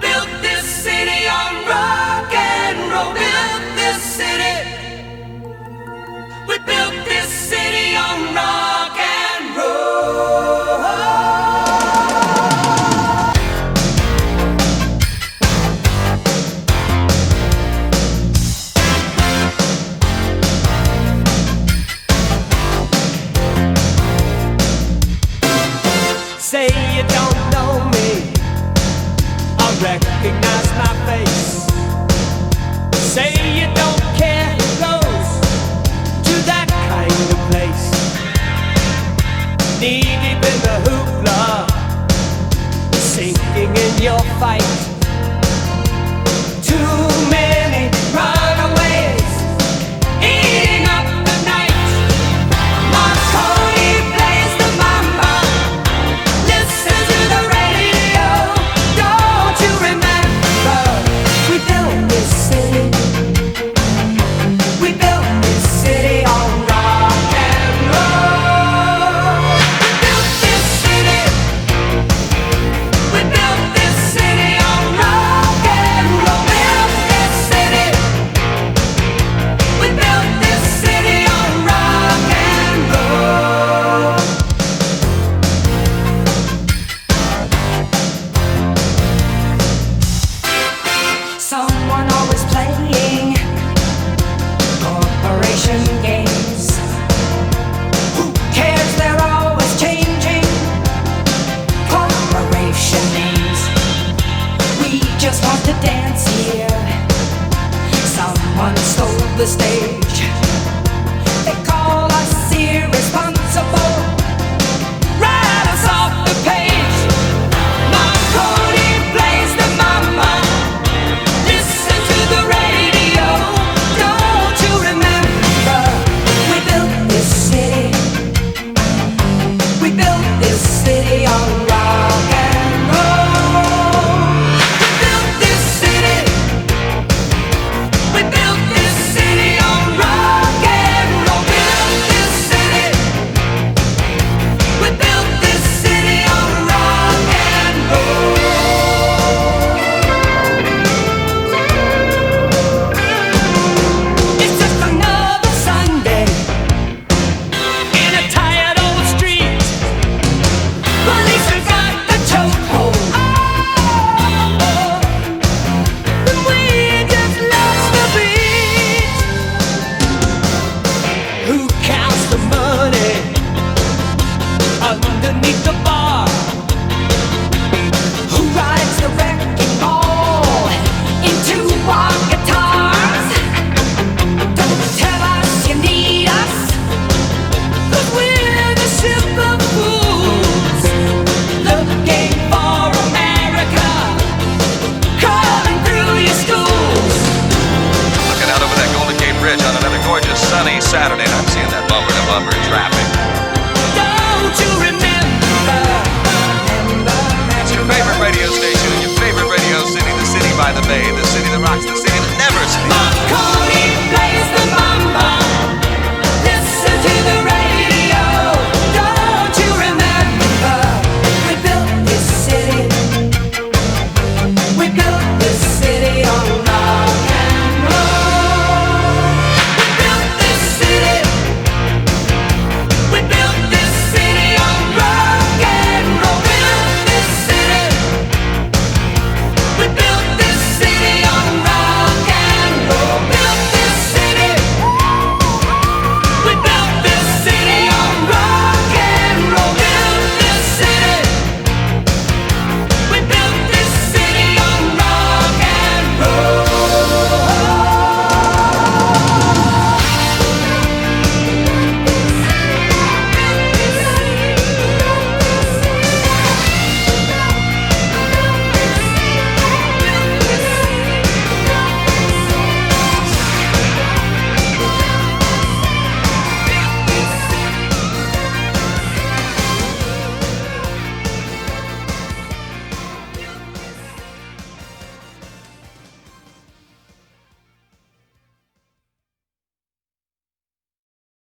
built this your fight. Stage. bummer trap.